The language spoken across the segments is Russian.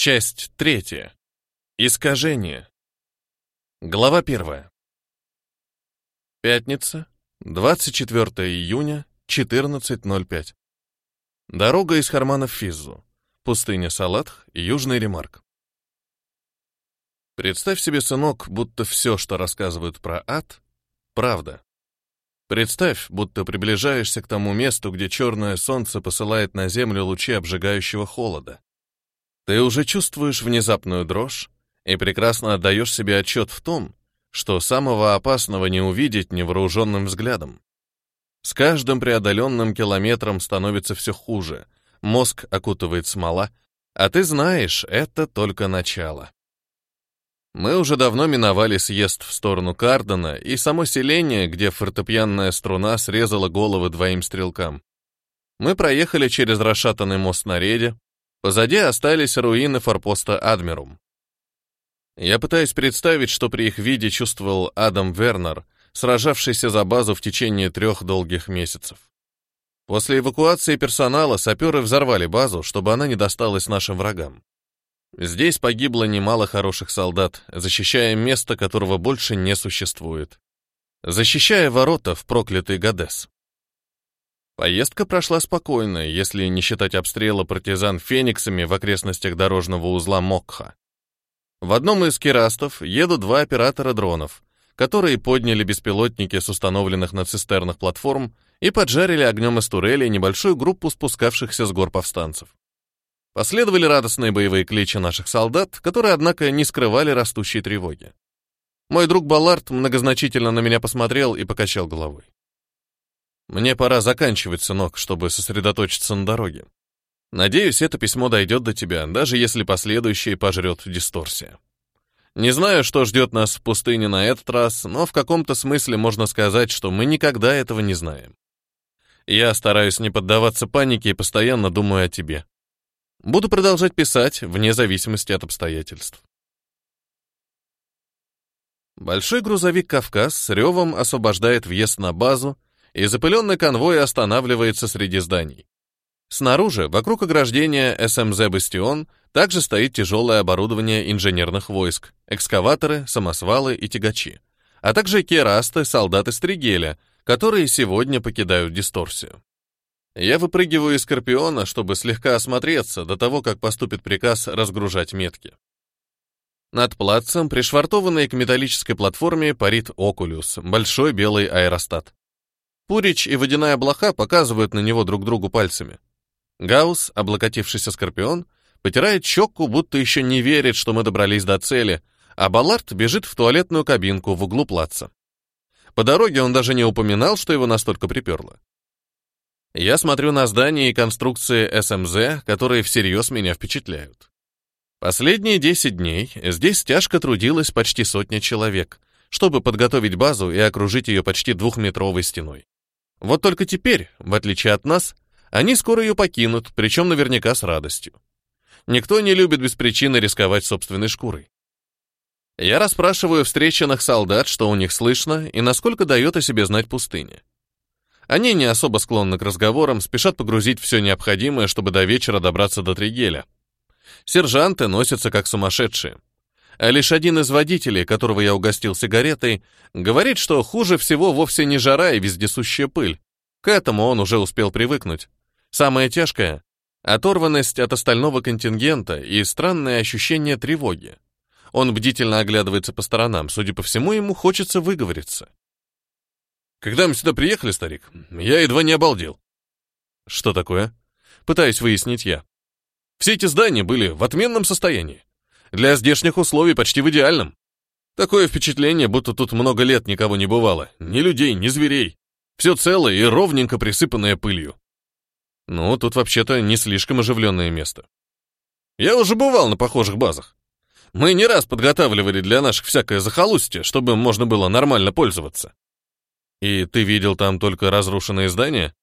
Часть третья. Искажение. Глава первая. Пятница, 24 июня, 14.05. Дорога из Хармана в Физу. Пустыня Салатх, Южный Ремарк. Представь себе, сынок, будто все, что рассказывают про ад, правда. Представь, будто приближаешься к тому месту, где черное солнце посылает на землю лучи обжигающего холода. Ты уже чувствуешь внезапную дрожь и прекрасно отдаешь себе отчет в том, что самого опасного не увидеть невооруженным взглядом. С каждым преодоленным километром становится все хуже, мозг окутывает смола, а ты знаешь, это только начало. Мы уже давно миновали съезд в сторону Кардена и само селение, где фортепианная струна срезала головы двоим стрелкам. Мы проехали через расшатанный мост на рейде, Позади остались руины форпоста Адмирум. Я пытаюсь представить, что при их виде чувствовал Адам Вернер, сражавшийся за базу в течение трех долгих месяцев. После эвакуации персонала саперы взорвали базу, чтобы она не досталась нашим врагам. Здесь погибло немало хороших солдат, защищая место, которого больше не существует. Защищая ворота в проклятый Гадес. Поездка прошла спокойно, если не считать обстрела партизан фениксами в окрестностях дорожного узла Мокха. В одном из керастов едут два оператора дронов, которые подняли беспилотники с установленных на цистернах платформ и поджарили огнем из турелей небольшую группу спускавшихся с гор повстанцев. Последовали радостные боевые кличи наших солдат, которые, однако, не скрывали растущей тревоги. Мой друг Баллард многозначительно на меня посмотрел и покачал головой. Мне пора заканчивать, сынок, чтобы сосредоточиться на дороге. Надеюсь, это письмо дойдет до тебя, даже если последующее пожрет дисторсия. Не знаю, что ждет нас в пустыне на этот раз, но в каком-то смысле можно сказать, что мы никогда этого не знаем. Я стараюсь не поддаваться панике и постоянно думаю о тебе. Буду продолжать писать, вне зависимости от обстоятельств. Большой грузовик «Кавказ» с ревом освобождает въезд на базу, и запыленный конвой останавливается среди зданий. Снаружи, вокруг ограждения СМЗ «Бастион», также стоит тяжелое оборудование инженерных войск, экскаваторы, самосвалы и тягачи, а также керасты, солдаты Стригеля, которые сегодня покидают дисторсию. Я выпрыгиваю из Скорпиона, чтобы слегка осмотреться до того, как поступит приказ разгружать метки. Над плацем, пришвартованный к металлической платформе, парит «Окулюс» — большой белый аэростат. Пурич и водяная блоха показывают на него друг другу пальцами. Гаус, облокотившийся скорпион, потирает щеку, будто еще не верит, что мы добрались до цели, а Баллард бежит в туалетную кабинку в углу плаца. По дороге он даже не упоминал, что его настолько приперло. Я смотрю на здания и конструкции СМЗ, эм которые всерьез меня впечатляют. Последние 10 дней здесь тяжко трудилось почти сотня человек, чтобы подготовить базу и окружить ее почти двухметровой стеной. Вот только теперь, в отличие от нас, они скоро ее покинут, причем наверняка с радостью. Никто не любит без причины рисковать собственной шкурой. Я расспрашиваю встреченных солдат, что у них слышно и насколько дает о себе знать пустыня. Они не особо склонны к разговорам, спешат погрузить все необходимое, чтобы до вечера добраться до Тригеля. Сержанты носятся как сумасшедшие а лишь один из водителей, которого я угостил сигаретой, говорит, что хуже всего вовсе не жара и вездесущая пыль. К этому он уже успел привыкнуть. Самое тяжкое — оторванность от остального контингента и странное ощущение тревоги. Он бдительно оглядывается по сторонам, судя по всему, ему хочется выговориться. «Когда мы сюда приехали, старик, я едва не обалдел». «Что такое?» — пытаюсь выяснить я. «Все эти здания были в отменном состоянии. Для здешних условий почти в идеальном. Такое впечатление, будто тут много лет никого не бывало. Ни людей, ни зверей. Все целое и ровненько присыпанное пылью. Ну, тут вообще-то не слишком оживленное место. Я уже бывал на похожих базах. Мы не раз подготавливали для наших всякое захолустье, чтобы можно было нормально пользоваться. И ты видел там только разрушенные здания?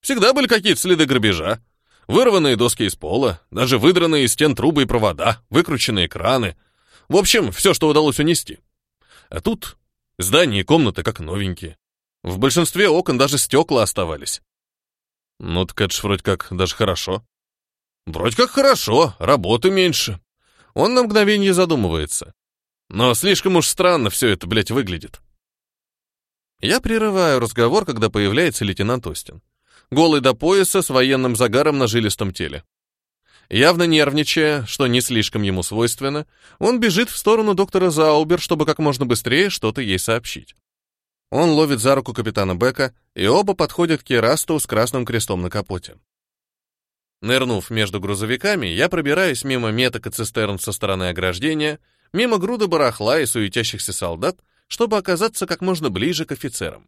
Всегда были какие-то следы грабежа, Вырванные доски из пола, даже выдранные из стен трубы и провода, выкрученные краны. В общем, все, что удалось унести. А тут здание и комната как новенькие. В большинстве окон даже стекла оставались. Ну так это ж вроде как даже хорошо. Вроде как хорошо, работы меньше. Он на мгновение задумывается. Но слишком уж странно все это, блядь, выглядит. Я прерываю разговор, когда появляется лейтенант Остин голый до пояса с военным загаром на жилистом теле. Явно нервничая, что не слишком ему свойственно, он бежит в сторону доктора Заубер, чтобы как можно быстрее что-то ей сообщить. Он ловит за руку капитана Бека, и оба подходят к Керасту с красным крестом на капоте. Нырнув между грузовиками, я пробираюсь мимо меток и цистерн со стороны ограждения, мимо груда барахла и суетящихся солдат, чтобы оказаться как можно ближе к офицерам.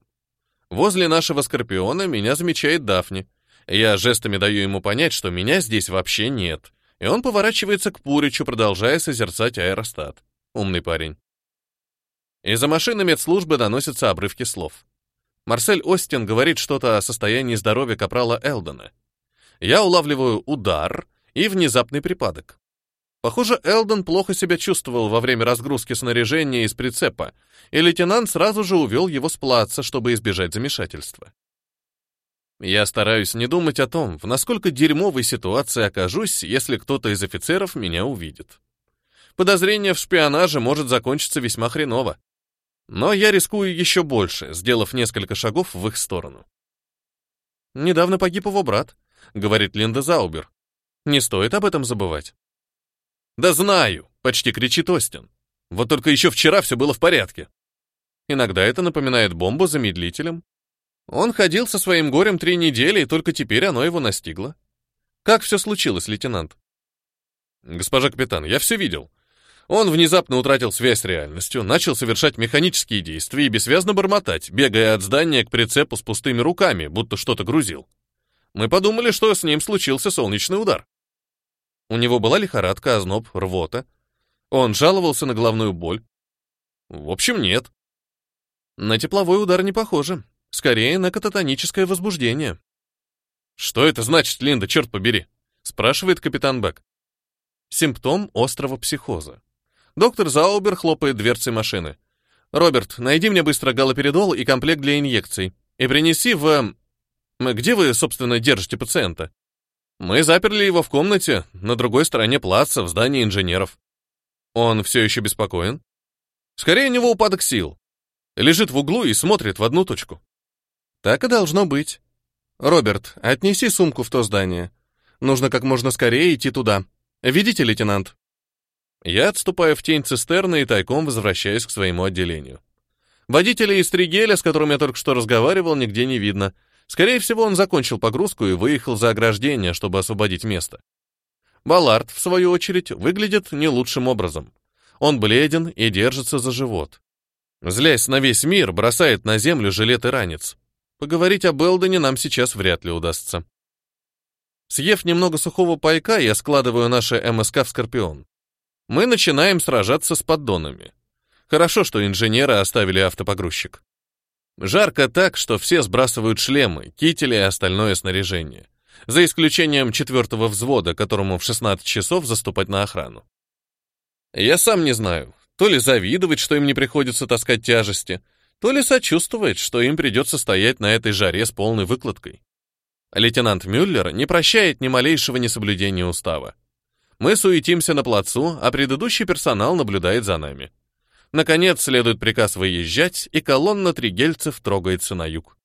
Возле нашего Скорпиона меня замечает Дафни. Я жестами даю ему понять, что меня здесь вообще нет. И он поворачивается к Пуричу, продолжая созерцать аэростат. Умный парень. Из-за машины медслужбы доносятся обрывки слов. Марсель Остин говорит что-то о состоянии здоровья капрала Элдона. Я улавливаю удар и внезапный припадок. Похоже, Элден плохо себя чувствовал во время разгрузки снаряжения из прицепа, и лейтенант сразу же увел его с плаца, чтобы избежать замешательства. Я стараюсь не думать о том, в насколько дерьмовой ситуации окажусь, если кто-то из офицеров меня увидит. Подозрение в шпионаже может закончиться весьма хреново. Но я рискую еще больше, сделав несколько шагов в их сторону. «Недавно погиб его брат», — говорит Линда Заубер. «Не стоит об этом забывать». «Да знаю!» — почти кричит Остин. «Вот только еще вчера все было в порядке». Иногда это напоминает бомбу замедлителем. Он ходил со своим горем три недели, и только теперь оно его настигло. Как все случилось, лейтенант? Госпожа капитан, я все видел. Он внезапно утратил связь с реальностью, начал совершать механические действия и бессвязно бормотать, бегая от здания к прицепу с пустыми руками, будто что-то грузил. Мы подумали, что с ним случился солнечный удар. У него была лихорадка, а озноб, рвота. Он жаловался на головную боль. В общем, нет. На тепловой удар не похоже. Скорее, на кататоническое возбуждение. «Что это значит, Линда, черт побери?» — спрашивает капитан Бек. Симптом острого психоза. Доктор Заубер хлопает дверцей машины. «Роберт, найди мне быстро галоперидол и комплект для инъекций. И принеси в... Эм, Где вы, собственно, держите пациента?» Мы заперли его в комнате, на другой стороне плаца, в здании инженеров. Он все еще беспокоен. Скорее, у него упадок сил. Лежит в углу и смотрит в одну точку. Так и должно быть. Роберт, отнеси сумку в то здание. Нужно как можно скорее идти туда. Видите, лейтенант? Я отступаю в тень цистерны и тайком возвращаюсь к своему отделению. Водителя из Тригеля, с которым я только что разговаривал, нигде не видно — Скорее всего, он закончил погрузку и выехал за ограждение, чтобы освободить место. Баллард, в свою очередь, выглядит не лучшим образом. Он бледен и держится за живот. Злясь на весь мир, бросает на землю жилет и ранец. Поговорить об Белдоне нам сейчас вряд ли удастся. Съев немного сухого пайка, я складываю наши МСК в «Скорпион». Мы начинаем сражаться с поддонами. Хорошо, что инженеры оставили автопогрузчик. Жарко так, что все сбрасывают шлемы, кители и остальное снаряжение, за исключением четвертого взвода, которому в 16 часов заступать на охрану. Я сам не знаю, то ли завидовать, что им не приходится таскать тяжести, то ли сочувствовать, что им придется стоять на этой жаре с полной выкладкой. Лейтенант Мюллер не прощает ни малейшего несоблюдения устава. Мы суетимся на плацу, а предыдущий персонал наблюдает за нами. Наконец следует приказ выезжать, и колонна тригельцев трогается на юг.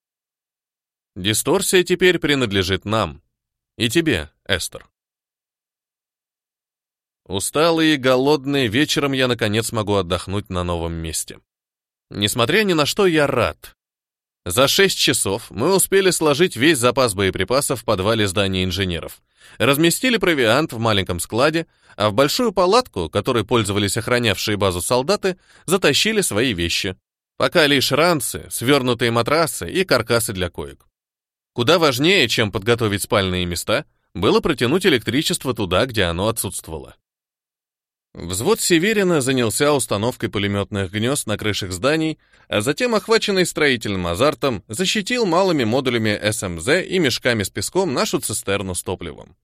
Дисторсия теперь принадлежит нам. И тебе, Эстер. Усталый и голодный, вечером я наконец могу отдохнуть на новом месте. Несмотря ни на что, я рад. За 6 часов мы успели сложить весь запас боеприпасов в подвале здания инженеров, разместили провиант в маленьком складе, а в большую палатку, которой пользовались охранявшие базу солдаты, затащили свои вещи. Пока лишь ранцы, свернутые матрасы и каркасы для коек. Куда важнее, чем подготовить спальные места, было протянуть электричество туда, где оно отсутствовало. Взвод Северина занялся установкой пулеметных гнезд на крышах зданий, а затем, охваченный строительным азартом, защитил малыми модулями СМЗ эм и мешками с песком нашу цистерну с топливом.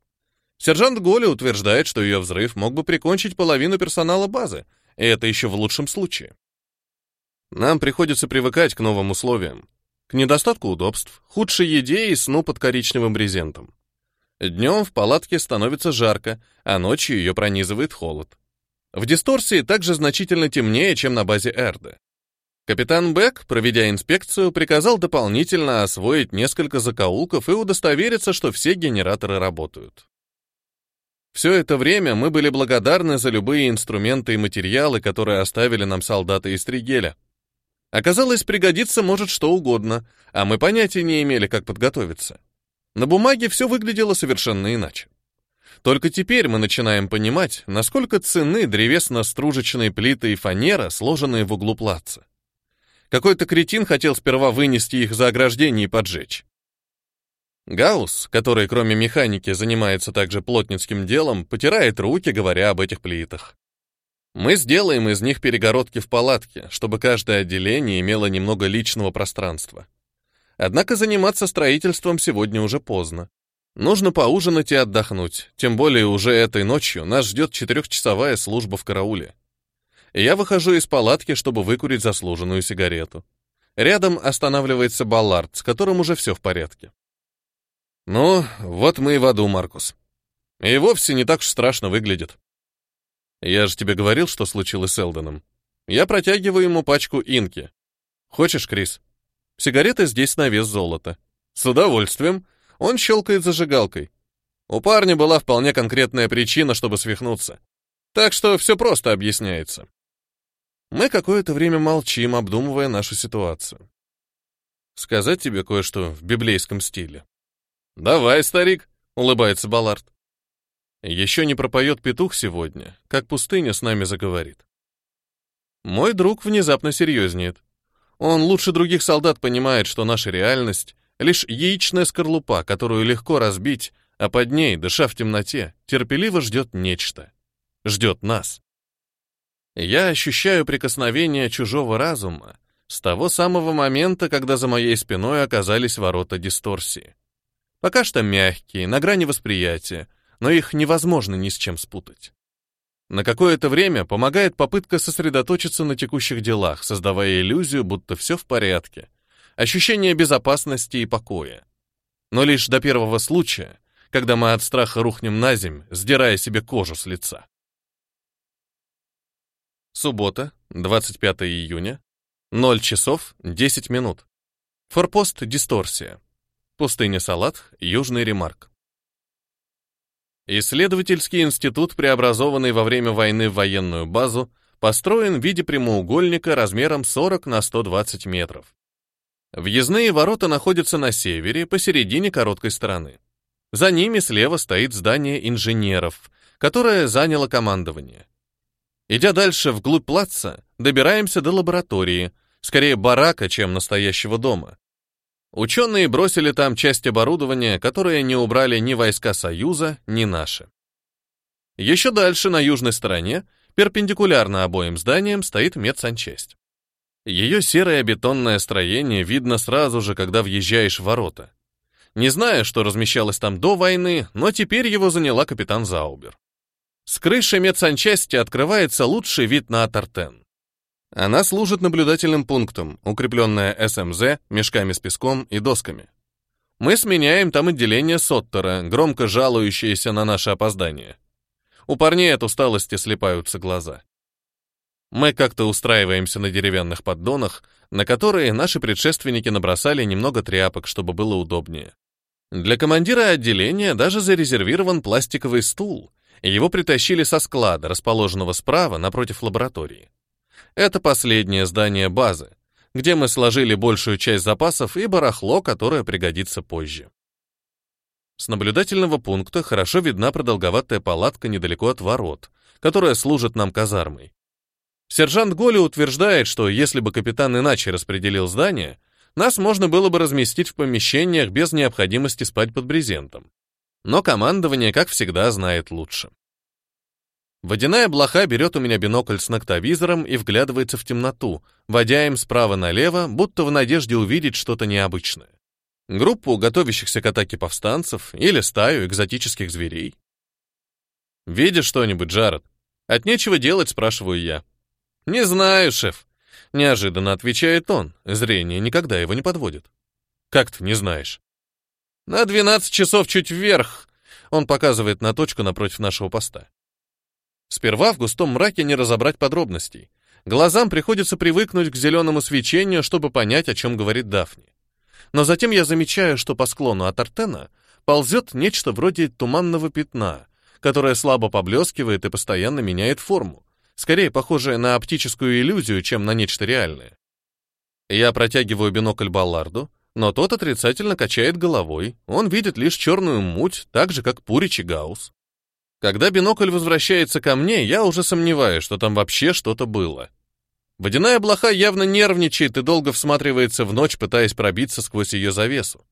Сержант Голи утверждает, что ее взрыв мог бы прикончить половину персонала базы, и это еще в лучшем случае. Нам приходится привыкать к новым условиям, к недостатку удобств, худшей еде и сну под коричневым брезентом. Днем в палатке становится жарко, а ночью ее пронизывает холод в дисторсии также значительно темнее, чем на базе Эрды. Капитан Бек, проведя инспекцию, приказал дополнительно освоить несколько закоулков и удостовериться, что все генераторы работают. Все это время мы были благодарны за любые инструменты и материалы, которые оставили нам солдаты из Тригеля. Оказалось, пригодится может что угодно, а мы понятия не имели, как подготовиться. На бумаге все выглядело совершенно иначе. Только теперь мы начинаем понимать, насколько ценны древесно-стружечные плиты и фанера, сложенные в углу плаца. Какой-то кретин хотел сперва вынести их за ограждение и поджечь. Гаусс, который кроме механики занимается также плотницким делом, потирает руки, говоря об этих плитах. Мы сделаем из них перегородки в палатке, чтобы каждое отделение имело немного личного пространства. Однако заниматься строительством сегодня уже поздно. Нужно поужинать и отдохнуть, тем более уже этой ночью нас ждет четырехчасовая служба в карауле. Я выхожу из палатки, чтобы выкурить заслуженную сигарету. Рядом останавливается Баллард, с которым уже все в порядке. Ну, вот мы и в аду, Маркус. И вовсе не так уж страшно выглядит. Я же тебе говорил, что случилось с Элденом. Я протягиваю ему пачку инки. Хочешь, Крис? Сигареты здесь на вес золота. С удовольствием, он щелкает зажигалкой. У парня была вполне конкретная причина, чтобы свихнуться. Так что все просто объясняется. Мы какое-то время молчим, обдумывая нашу ситуацию. Сказать тебе кое-что в библейском стиле. «Давай, старик», — улыбается Баллард. Еще не пропоет петух сегодня, как пустыня с нами заговорит. Мой друг внезапно серьезнеет. Он лучше других солдат понимает, что наша реальность лишь яичная скорлупа, которую легко разбить, а под ней, дыша в темноте, терпеливо ждет нечто. Ждет нас. Я ощущаю прикосновение чужого разума с того самого момента, когда за моей спиной оказались ворота дисторсии. Пока что мягкие, на грани восприятия, но их невозможно ни с чем спутать. На какое-то время помогает попытка сосредоточиться на текущих делах, создавая иллюзию, будто все в порядке — ощущение безопасности и покоя. Но лишь до первого случая, когда мы от страха рухнем на земь, сдирая себе кожу с лица. Суббота, 25 июня, 0 часов 10 минут. Форпост Дисторсия. Пустыня Салат, Южный Ремарк. Исследовательский институт, преобразованный во время войны в военную базу, построен в виде прямоугольника размером 40 на 120 метров. Въездные ворота находятся на севере, посередине короткой стороны. За ними слева стоит здание инженеров, которое заняло командование. Идя дальше вглубь плаца, добираемся до лаборатории, скорее барака, чем настоящего дома. Ученые бросили там часть оборудования, которое не убрали ни войска Союза, ни наши. Еще дальше, на южной стороне, перпендикулярно обоим зданиям, стоит медсанчасть. Ее серое бетонное строение видно сразу же, когда въезжаешь в ворота. Не знаю, что размещалось там до войны, но теперь его заняла капитан Заубер. С крыши медсанчасти открывается лучший вид на Атартен. Она служит наблюдательным пунктом, укрепленная СМЗ, мешками с песком и досками. Мы сменяем там отделение Соттера, громко жалующееся на наше опоздание. У парней от усталости слепаются глаза. Мы как-то устраиваемся на деревянных поддонах, на которые наши предшественники набросали немного тряпок, чтобы было удобнее. Для командира отделения даже зарезервирован пластиковый стул. Его притащили со склада, расположенного справа напротив лаборатории. Это последнее здание базы, где мы сложили большую часть запасов и барахло, которое пригодится позже. С наблюдательного пункта хорошо видна продолговатая палатка недалеко от ворот, которая служит нам казармой. Сержант Голи утверждает, что если бы капитан иначе распределил здание, нас можно было бы разместить в помещениях без необходимости спать под брезентом. Но командование, как всегда, знает лучше. Водяная блоха берет у меня бинокль с ноктовизором и вглядывается в темноту, водя им справа налево, будто в надежде увидеть что-то необычное. Группу готовящихся к атаке повстанцев или стаю экзотических зверей. «Видишь что-нибудь, Джаред?» От нечего делать, спрашиваю я. «Не знаю, шеф», — неожиданно отвечает он. Зрение никогда его не подводит. «Как ты не знаешь?» «На 12 часов чуть вверх», — он показывает на точку напротив нашего поста. Сперва в густом мраке не разобрать подробностей. Глазам приходится привыкнуть к зеленому свечению, чтобы понять, о чем говорит Дафни. Но затем я замечаю, что по склону от Артена ползет нечто вроде туманного пятна, которое слабо поблескивает и постоянно меняет форму, скорее похожее на оптическую иллюзию, чем на нечто реальное. Я протягиваю бинокль Балларду, но тот отрицательно качает головой, он видит лишь черную муть, так же, как Пурич и Гаусс. Когда бинокль возвращается ко мне, я уже сомневаюсь, что там вообще что-то было. Водяная блоха явно нервничает и долго всматривается в ночь, пытаясь пробиться сквозь ее завесу.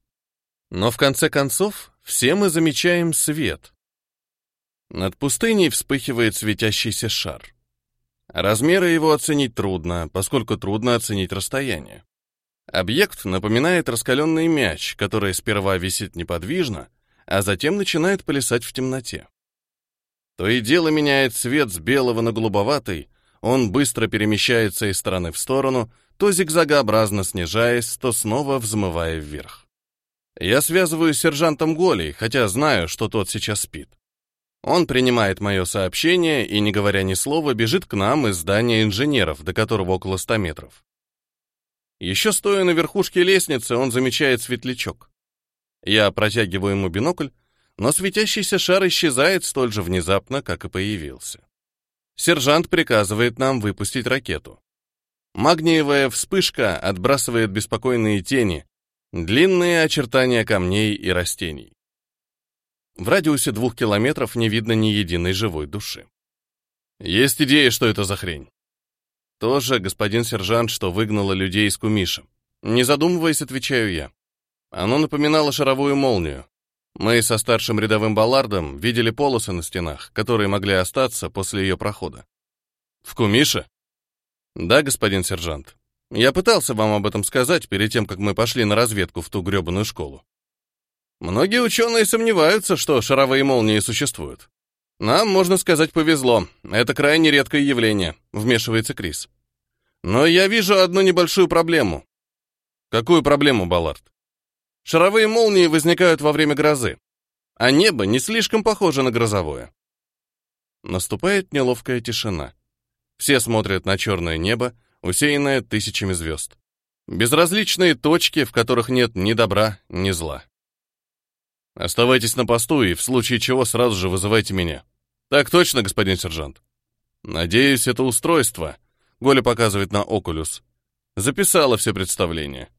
Но в конце концов, все мы замечаем свет. Над пустыней вспыхивает светящийся шар. Размеры его оценить трудно, поскольку трудно оценить расстояние. Объект напоминает раскаленный мяч, который сперва висит неподвижно, а затем начинает плясать в темноте. То и дело меняет цвет с белого на голубоватый, он быстро перемещается из стороны в сторону, то зигзагообразно снижаясь, то снова взмывая вверх. Я связываю с сержантом Голей, хотя знаю, что тот сейчас спит. Он принимает мое сообщение и, не говоря ни слова, бежит к нам из здания инженеров, до которого около ста метров. Еще стоя на верхушке лестницы, он замечает светлячок. Я протягиваю ему бинокль, но светящийся шар исчезает столь же внезапно, как и появился. Сержант приказывает нам выпустить ракету. Магниевая вспышка отбрасывает беспокойные тени, длинные очертания камней и растений. В радиусе двух километров не видно ни единой живой души. Есть идея, что это за хрень. Тоже господин сержант, что выгнало людей из Кумиша. Не задумываясь, отвечаю я. Оно напоминало шаровую молнию. Мы со старшим рядовым Баллардом видели полосы на стенах, которые могли остаться после ее прохода. В Кумише? Да, господин сержант. Я пытался вам об этом сказать перед тем, как мы пошли на разведку в ту грёбаную школу. Многие ученые сомневаются, что шаровые молнии существуют. Нам, можно сказать, повезло. Это крайне редкое явление, вмешивается Крис. Но я вижу одну небольшую проблему. Какую проблему, Баллард? Шаровые молнии возникают во время грозы, а небо не слишком похоже на грозовое. Наступает неловкая тишина. Все смотрят на черное небо, усеянное тысячами звезд. Безразличные точки, в которых нет ни добра, ни зла. Оставайтесь на посту и в случае чего сразу же вызывайте меня. Так точно, господин сержант. Надеюсь, это устройство. Голя показывает на Окулюс. Записала все представления.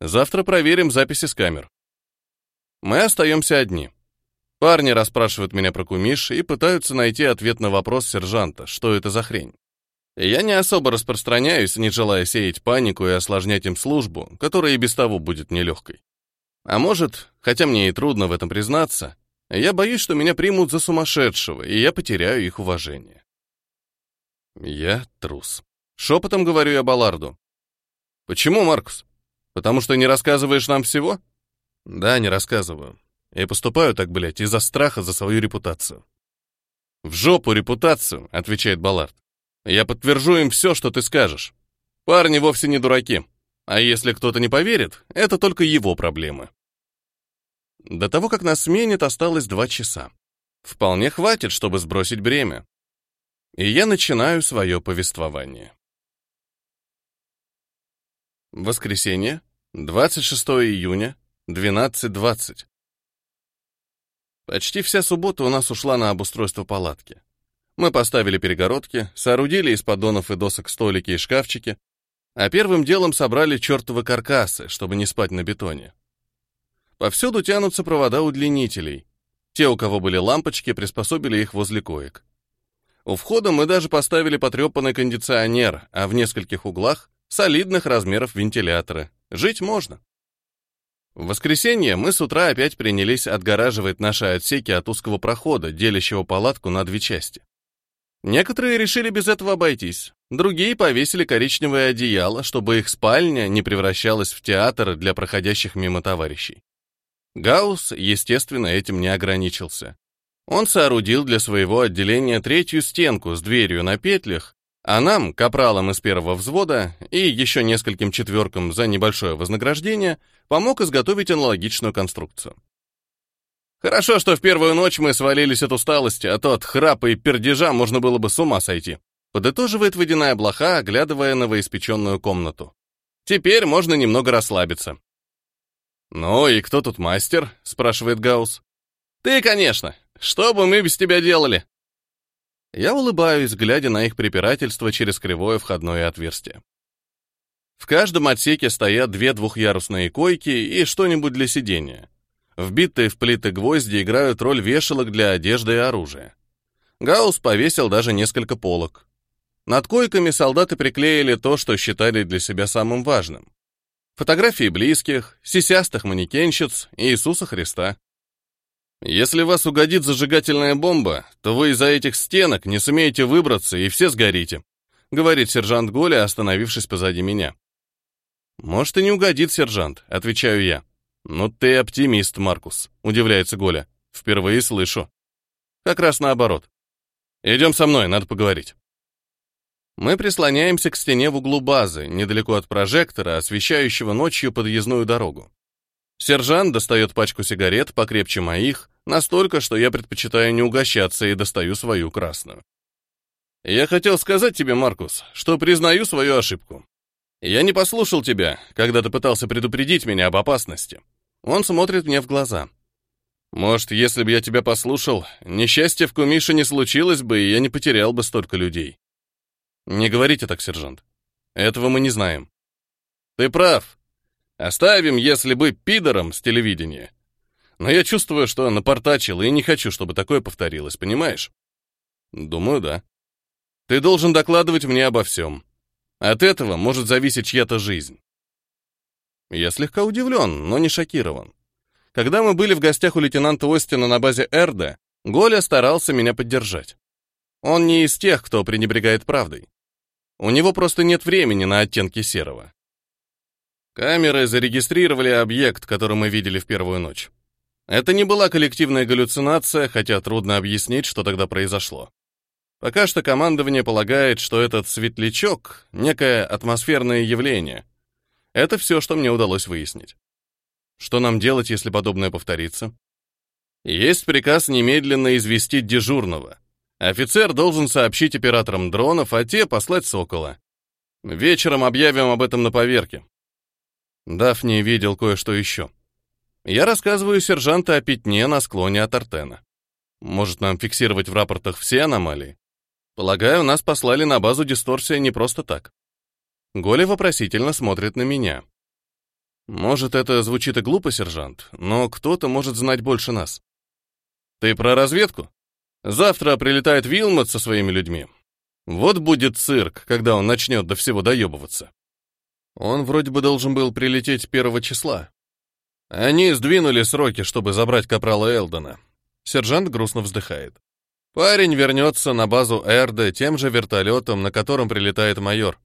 Завтра проверим записи с камер. Мы остаемся одни. Парни расспрашивают меня про кумиш и пытаются найти ответ на вопрос сержанта, что это за хрень. Я не особо распространяюсь, не желая сеять панику и осложнять им службу, которая и без того будет нелегкой. А может, хотя мне и трудно в этом признаться, я боюсь, что меня примут за сумасшедшего, и я потеряю их уважение. Я трус. Шепотом говорю я Баларду. Почему, Маркус? Потому что не рассказываешь нам всего? Да, не рассказываю. Я поступаю так, блядь, из-за страха за свою репутацию. В жопу репутацию, отвечает Балард. Я подтвержу им все, что ты скажешь. Парни вовсе не дураки. А если кто-то не поверит, это только его проблемы. До того, как нас сменит, осталось два часа. Вполне хватит, чтобы сбросить бремя. И я начинаю свое повествование. Воскресенье, 26 июня, 12.20. Почти вся суббота у нас ушла на обустройство палатки. Мы поставили перегородки, соорудили из поддонов и досок столики и шкафчики, а первым делом собрали чертовы каркасы, чтобы не спать на бетоне. Повсюду тянутся провода удлинителей. Те, у кого были лампочки, приспособили их возле коек. У входа мы даже поставили потрепанный кондиционер, а в нескольких углах — солидных размеров вентиляторы. Жить можно. В воскресенье мы с утра опять принялись отгораживать наши отсеки от узкого прохода, делящего палатку на две части. Некоторые решили без этого обойтись, другие повесили коричневое одеяло, чтобы их спальня не превращалась в театр для проходящих мимо товарищей. Гаус, естественно, этим не ограничился. Он соорудил для своего отделения третью стенку с дверью на петлях, а нам, капралам из первого взвода и еще нескольким четверкам за небольшое вознаграждение, помог изготовить аналогичную конструкцию. Хорошо, что в первую ночь мы свалились от усталости, а то от храпа и пердежа можно было бы с ума сойти. Подытоживает водяная блоха, оглядывая новоиспеченную комнату. Теперь можно немного расслабиться. «Ну и кто тут мастер?» — спрашивает Гаус. «Ты, конечно. Что бы мы без тебя делали?» Я улыбаюсь, глядя на их препирательство через кривое входное отверстие. В каждом отсеке стоят две двухъярусные койки и что-нибудь для сидения. Вбитые в плиты гвозди играют роль вешалок для одежды и оружия. Гаус повесил даже несколько полок. Над койками солдаты приклеили то, что считали для себя самым важным фотографии близких, сисястых манекенщиц и Иисуса Христа. Если вас угодит зажигательная бомба, то вы из-за этих стенок не сумеете выбраться и все сгорите, говорит сержант Голя, остановившись позади меня. Может, и не угодит, сержант, отвечаю я. Но ты оптимист, Маркус, удивляется Голя. Впервые слышу. Как раз наоборот. Идем со мной, надо поговорить. Мы прислоняемся к стене в углу базы, недалеко от прожектора, освещающего ночью подъездную дорогу. Сержант достает пачку сигарет покрепче моих, настолько, что я предпочитаю не угощаться и достаю свою красную. Я хотел сказать тебе, Маркус, что признаю свою ошибку. Я не послушал тебя, когда ты пытался предупредить меня об опасности. Он смотрит мне в глаза. Может, если бы я тебя послушал, несчастье в Кумише не случилось бы, и я не потерял бы столько людей. Не говорите так, сержант. Этого мы не знаем. Ты прав. Оставим, если бы, пидором с телевидения. Но я чувствую, что напортачил, и не хочу, чтобы такое повторилось, понимаешь? Думаю, да. Ты должен докладывать мне обо всем. От этого может зависеть чья-то жизнь. Я слегка удивлен, но не шокирован. Когда мы были в гостях у лейтенанта Остина на базе Эрда, Голя старался меня поддержать. Он не из тех, кто пренебрегает правдой. У него просто нет времени на оттенки серого. Камеры зарегистрировали объект, который мы видели в первую ночь. Это не была коллективная галлюцинация, хотя трудно объяснить, что тогда произошло. Пока что командование полагает, что этот светлячок — некое атмосферное явление. Это все, что мне удалось выяснить. Что нам делать, если подобное повторится? Есть приказ немедленно известить дежурного. Офицер должен сообщить операторам дронов, а те послать сокола. Вечером объявим об этом на поверке. Дафни видел кое-что еще. Я рассказываю сержанта о пятне на склоне от Артена. Может, нам фиксировать в рапортах все аномалии? Полагаю, нас послали на базу дисторсия не просто так. Голи вопросительно смотрит на меня. Может, это звучит и глупо, сержант, но кто-то может знать больше нас. Ты про разведку? Завтра прилетает Вилмот со своими людьми. Вот будет цирк, когда он начнет до всего доебываться. Он вроде бы должен был прилететь первого числа. Они сдвинули сроки, чтобы забрать капрала Элдона. Сержант грустно вздыхает. Парень вернется на базу Эрда тем же вертолетом, на котором прилетает майор.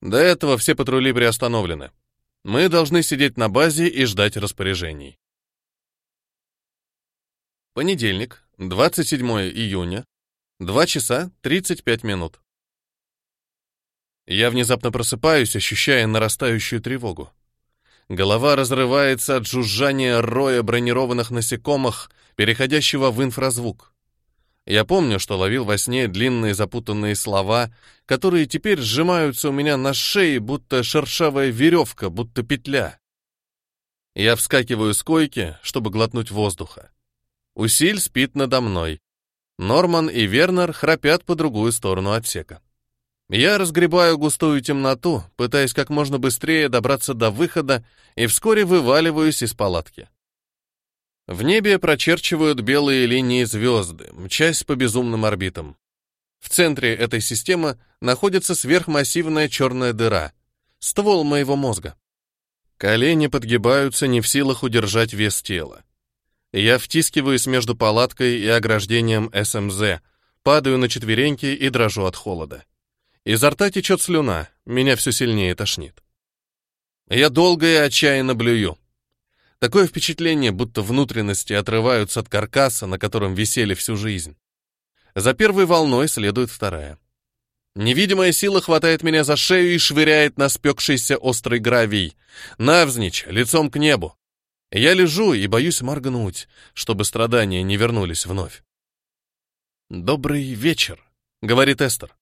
До этого все патрули приостановлены. Мы должны сидеть на базе и ждать распоряжений. Понедельник, 27 июня, 2 часа 35 минут. Я внезапно просыпаюсь, ощущая нарастающую тревогу. Голова разрывается от жужжания роя бронированных насекомых, переходящего в инфразвук. Я помню, что ловил во сне длинные запутанные слова, которые теперь сжимаются у меня на шее, будто шершавая веревка, будто петля. Я вскакиваю с койки, чтобы глотнуть воздуха. Усиль спит надо мной. Норман и Вернер храпят по другую сторону отсека. Я разгребаю густую темноту, пытаясь как можно быстрее добраться до выхода и вскоре вываливаюсь из палатки. В небе прочерчивают белые линии звезды, мчась по безумным орбитам. В центре этой системы находится сверхмассивная черная дыра, ствол моего мозга. Колени подгибаются не в силах удержать вес тела. Я втискиваюсь между палаткой и ограждением СМЗ, эм падаю на четвереньки и дрожу от холода. Изо рта течет слюна, меня все сильнее тошнит. Я долго и отчаянно блюю. Такое впечатление, будто внутренности отрываются от каркаса, на котором висели всю жизнь. За первой волной следует вторая. Невидимая сила хватает меня за шею и швыряет на спекшийся острый гравий. Навзничь, лицом к небу. Я лежу и боюсь моргнуть, чтобы страдания не вернулись вновь. «Добрый вечер», — говорит Эстер.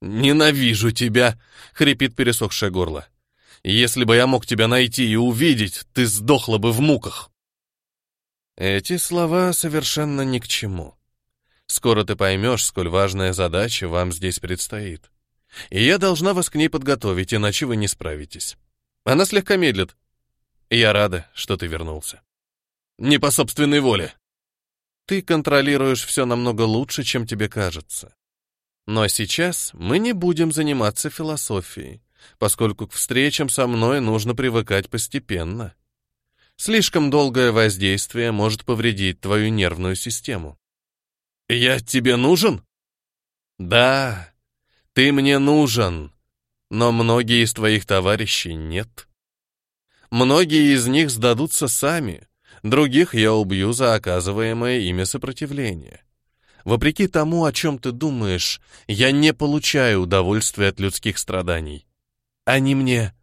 «Ненавижу тебя!» — хрипит пересохшее горло. «Если бы я мог тебя найти и увидеть, ты сдохла бы в муках!» Эти слова совершенно ни к чему. Скоро ты поймешь, сколь важная задача вам здесь предстоит. И я должна вас к ней подготовить, иначе вы не справитесь. Она слегка медлит. Я рада, что ты вернулся. Не по собственной воле. Ты контролируешь все намного лучше, чем тебе кажется. Но сейчас мы не будем заниматься философией, поскольку к встречам со мной нужно привыкать постепенно. Слишком долгое воздействие может повредить твою нервную систему. Я тебе нужен? Да, ты мне нужен, но многие из твоих товарищей нет. Многие из них сдадутся сами, других я убью за оказываемое ими сопротивление. Вопреки тому, о чем ты думаешь, я не получаю удовольствия от людских страданий. Они мне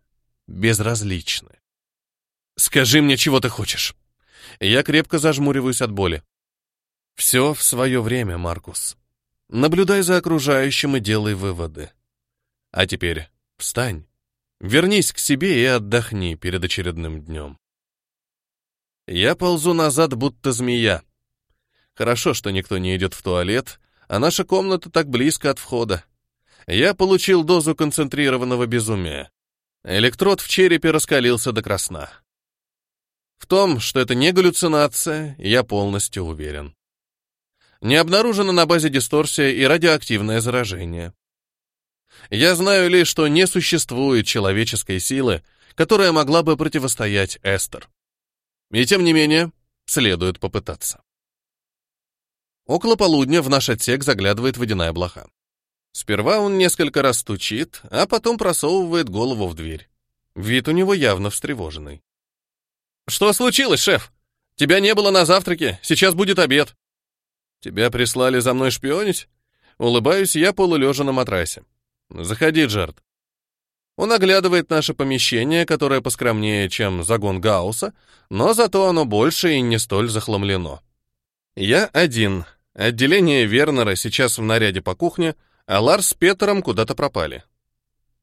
безразличны. Скажи мне, чего ты хочешь. Я крепко зажмуриваюсь от боли. Все в свое время, Маркус. Наблюдай за окружающим и делай выводы. А теперь встань. Вернись к себе и отдохни перед очередным днем. Я ползу назад, будто змея. Хорошо, что никто не идет в туалет, а наша комната так близко от входа. Я получил дозу концентрированного безумия. Электрод в черепе раскалился до красна. В том, что это не галлюцинация, я полностью уверен. Не обнаружено на базе дисторсия и радиоактивное заражение. Я знаю лишь, что не существует человеческой силы, которая могла бы противостоять Эстер. И тем не менее, следует попытаться. Около полудня в наш отсек заглядывает водяная блоха. Сперва он несколько раз стучит, а потом просовывает голову в дверь. Вид у него явно встревоженный. «Что случилось, шеф? Тебя не было на завтраке, сейчас будет обед». «Тебя прислали за мной шпионить?» Улыбаюсь я полулежа на матрасе. Заходи, Джерд. Он оглядывает наше помещение, которое поскромнее, чем загон Гаусса, но зато оно больше и не столь захламлено. Я один. Отделение Вернера сейчас в наряде по кухне, а Ларс с Петером куда-то пропали.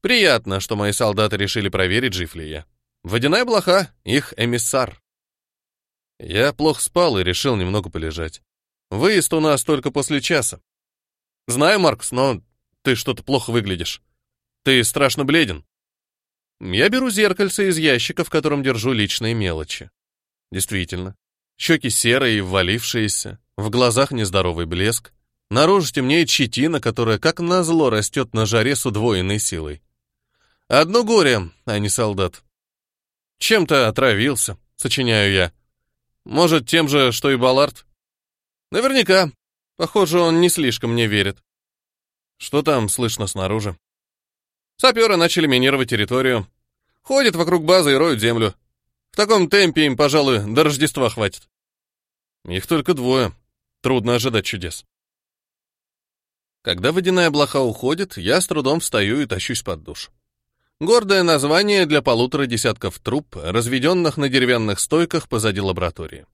Приятно, что мои солдаты решили проверить, жив ли я. Водяная блоха — их эмиссар. Я плохо спал и решил немного полежать. Выезд у нас только после часа. Знаю, Маркс, но ты что-то плохо выглядишь. Ты страшно бледен. Я беру зеркальце из ящика, в котором держу личные мелочи. Действительно. Щеки серые и ввалившиеся, в глазах нездоровый блеск, наружу темнеет щетина, которая, как назло, растет на жаре с удвоенной силой. Одно горе, а не солдат. Чем-то отравился, сочиняю я. Может, тем же, что и Баллард? Наверняка. Похоже, он не слишком мне верит. Что там слышно снаружи? Саперы начали минировать территорию. Ходят вокруг базы и роют землю. В таком темпе им, пожалуй, до Рождества хватит. Их только двое. Трудно ожидать чудес. Когда водяная блоха уходит, я с трудом встаю и тащусь под душ. Гордое название для полутора десятков труб, разведенных на деревянных стойках позади лаборатории.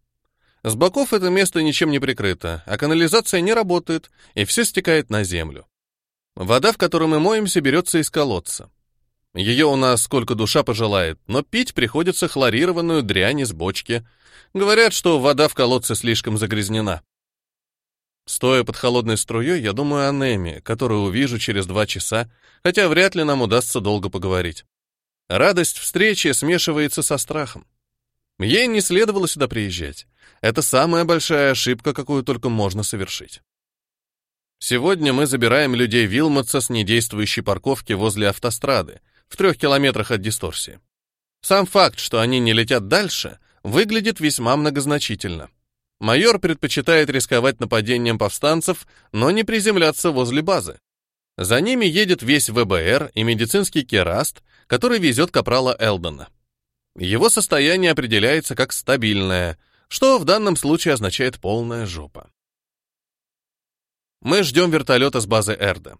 С боков это место ничем не прикрыто, а канализация не работает, и все стекает на землю. Вода, в которой мы моемся, берется из колодца. Ее у нас сколько душа пожелает, но пить приходится хлорированную дрянь из бочки. Говорят, что вода в колодце слишком загрязнена. Стоя под холодной струей, я думаю о Неме, которую увижу через два часа, хотя вряд ли нам удастся долго поговорить. Радость встречи смешивается со страхом. Ей не следовало сюда приезжать. Это самая большая ошибка, какую только можно совершить. Сегодня мы забираем людей Вилмотса с недействующей парковки возле автострады, в трех километрах от дисторсии. Сам факт, что они не летят дальше, выглядит весьма многозначительно. Майор предпочитает рисковать нападением повстанцев, но не приземляться возле базы. За ними едет весь ВБР и медицинский кераст, который везет капрала Элдона. Его состояние определяется как стабильное, что в данном случае означает полная жопа. Мы ждем вертолета с базы Эрда.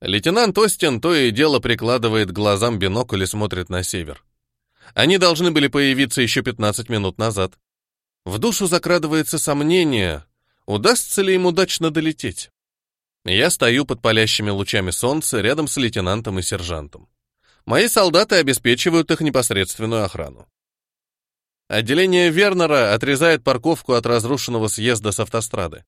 Лейтенант Остин то и дело прикладывает к глазам бинокль и смотрит на север. Они должны были появиться еще 15 минут назад. В душу закрадывается сомнение, удастся ли им удачно долететь. Я стою под палящими лучами солнца рядом с лейтенантом и сержантом. Мои солдаты обеспечивают их непосредственную охрану. Отделение Вернера отрезает парковку от разрушенного съезда с автострады.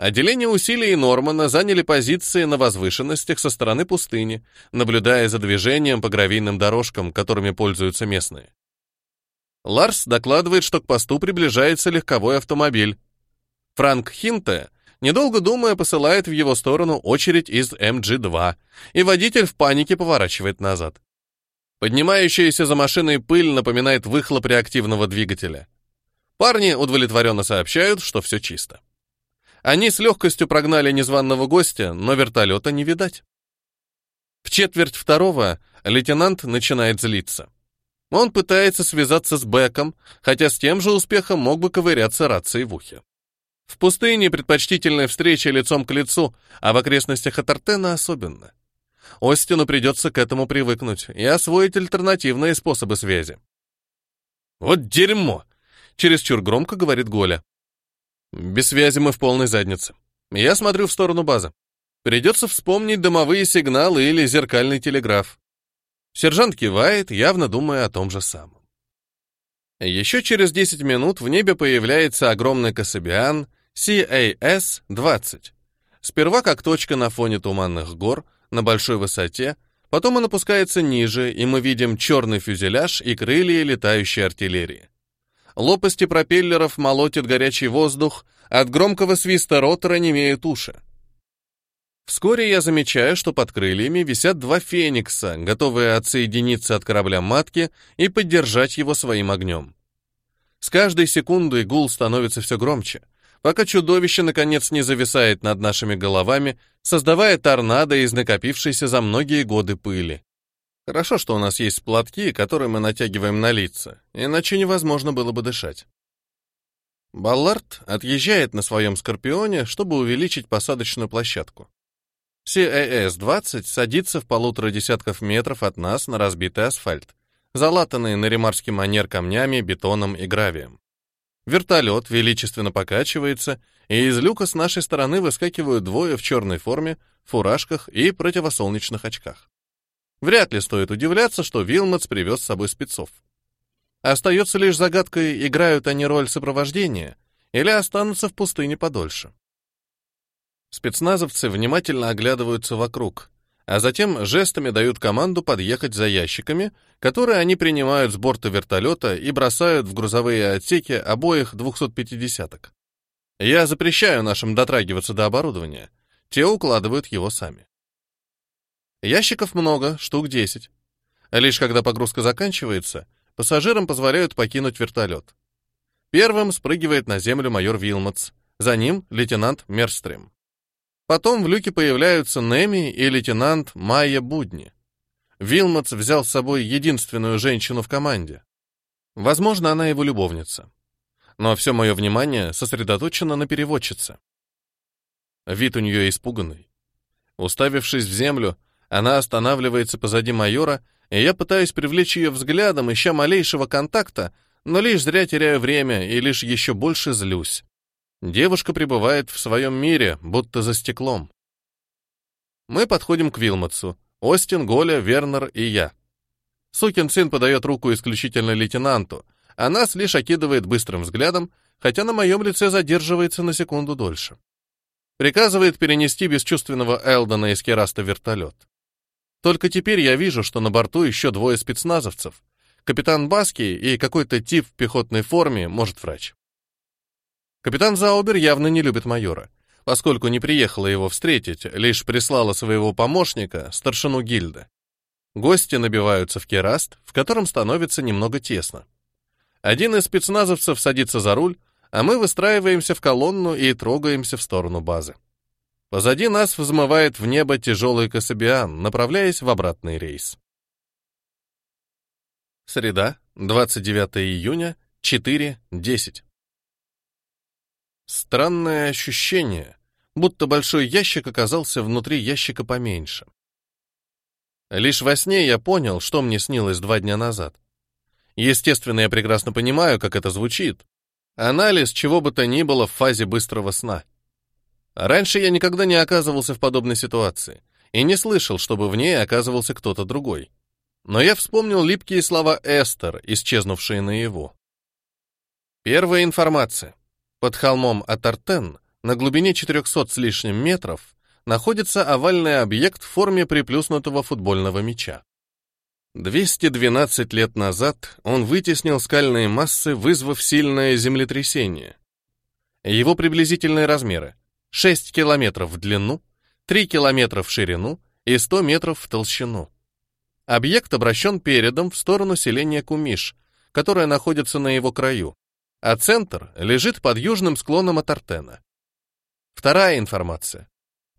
Отделение усилий Нормана заняли позиции на возвышенностях со стороны пустыни, наблюдая за движением по гравийным дорожкам, которыми пользуются местные. Ларс докладывает, что к посту приближается легковой автомобиль. Франк Хинте, недолго думая, посылает в его сторону очередь из эм МГ-2, и водитель в панике поворачивает назад. Поднимающаяся за машиной пыль напоминает выхлоп реактивного двигателя. Парни удовлетворенно сообщают, что все чисто. Они с легкостью прогнали незваного гостя, но вертолета не видать. В четверть второго лейтенант начинает злиться. Он пытается связаться с Беком, хотя с тем же успехом мог бы ковыряться рацией в ухе. В пустыне предпочтительная встреча лицом к лицу, а в окрестностях Атартена особенно. Остину придется к этому привыкнуть и освоить альтернативные способы связи. «Вот дерьмо!» — чересчур громко говорит Голя. Без связи мы в полной заднице. Я смотрю в сторону базы. Придется вспомнить домовые сигналы или зеркальный телеграф. Сержант кивает, явно думая о том же самом. Еще через 10 минут в небе появляется огромный Кассабиан CAS-20. Сперва как точка на фоне туманных гор, на большой высоте, потом он опускается ниже, и мы видим черный фюзеляж и крылья летающей артиллерии. Лопасти пропеллеров молотят горячий воздух, от громкого свиста ротора не немеют уши. Вскоре я замечаю, что под крыльями висят два феникса, готовые отсоединиться от корабля матки и поддержать его своим огнем. С каждой секундой гул становится все громче, пока чудовище наконец не зависает над нашими головами, создавая торнадо из накопившейся за многие годы пыли. Хорошо, что у нас есть платки, которые мы натягиваем на лица, иначе невозможно было бы дышать. Баллард отъезжает на своем «Скорпионе», чтобы увеличить посадочную площадку. CAS-20 садится в полутора десятков метров от нас на разбитый асфальт, залатанный на ремарский манер камнями, бетоном и гравием. Вертолет величественно покачивается, и из люка с нашей стороны выскакивают двое в черной форме, фуражках и противосолнечных очках. Вряд ли стоит удивляться, что Вилмотс привез с собой спецов. Остается лишь загадкой, играют они роль сопровождения или останутся в пустыне подольше. Спецназовцы внимательно оглядываются вокруг, а затем жестами дают команду подъехать за ящиками, которые они принимают с борта вертолета и бросают в грузовые отсеки обоих 250-ок. Я запрещаю нашим дотрагиваться до оборудования. Те укладывают его сами. Ящиков много, штук 10. Лишь когда погрузка заканчивается, пассажирам позволяют покинуть вертолет. Первым спрыгивает на землю майор Вилмотс, за ним лейтенант Мерстрим. Потом в люке появляются Неми и лейтенант Майя Будни. Вилмотс взял с собой единственную женщину в команде. Возможно, она его любовница. Но все мое внимание сосредоточено на переводчице. Вид у нее испуганный. Уставившись в землю, она останавливается позади майора, и я пытаюсь привлечь ее взглядом, ища малейшего контакта, но лишь зря теряю время и лишь еще больше злюсь. Девушка пребывает в своем мире, будто за стеклом. Мы подходим к Вилмотсу. Остин, Голя, Вернер и я. Сукин сын подает руку исключительно лейтенанту, а нас лишь окидывает быстрым взглядом, хотя на моем лице задерживается на секунду дольше. Приказывает перенести бесчувственного Элдона из кераста вертолет. Только теперь я вижу, что на борту еще двое спецназовцев. Капитан Баски и какой-то тип в пехотной форме, может, врач. Капитан Заубер явно не любит майора, поскольку не приехала его встретить, лишь прислала своего помощника, старшину гильда. Гости набиваются в кераст, в котором становится немного тесно. Один из спецназовцев садится за руль, а мы выстраиваемся в колонну и трогаемся в сторону базы. Позади нас взмывает в небо тяжелый Кассабиан, направляясь в обратный рейс. Среда, 29 июня, 4.10. Странное ощущение, будто большой ящик оказался внутри ящика поменьше. Лишь во сне я понял, что мне снилось два дня назад. Естественно, я прекрасно понимаю, как это звучит. Анализ чего бы то ни было в фазе быстрого сна — Раньше я никогда не оказывался в подобной ситуации и не слышал, чтобы в ней оказывался кто-то другой. Но я вспомнил липкие слова Эстер, исчезнувшие на его. Первая информация. Под холмом Атартен, на глубине 400 с лишним метров, находится овальный объект в форме приплюснутого футбольного мяча. 212 лет назад он вытеснил скальные массы, вызвав сильное землетрясение. Его приблизительные размеры 6 километров в длину, 3 километра в ширину и 100 метров в толщину. Объект обращен передом в сторону селения Кумиш, которое находится на его краю, а центр лежит под южным склоном от Артена. Вторая информация.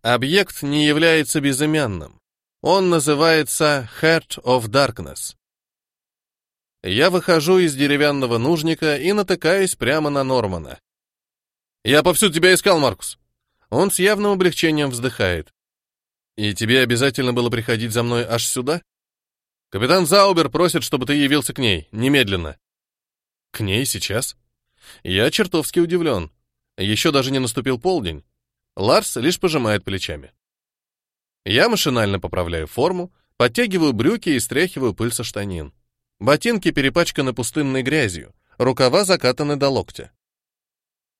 Объект не является безымянным. Он называется Heart of Darkness. Я выхожу из деревянного нужника и натыкаюсь прямо на Нормана. «Я повсюду тебя искал, Маркус!» Он с явным облегчением вздыхает. «И тебе обязательно было приходить за мной аж сюда?» «Капитан Заубер просит, чтобы ты явился к ней, немедленно». «К ней сейчас?» Я чертовски удивлен. Еще даже не наступил полдень. Ларс лишь пожимает плечами. Я машинально поправляю форму, подтягиваю брюки и стряхиваю пыль со штанин. Ботинки перепачканы пустынной грязью, рукава закатаны до локтя.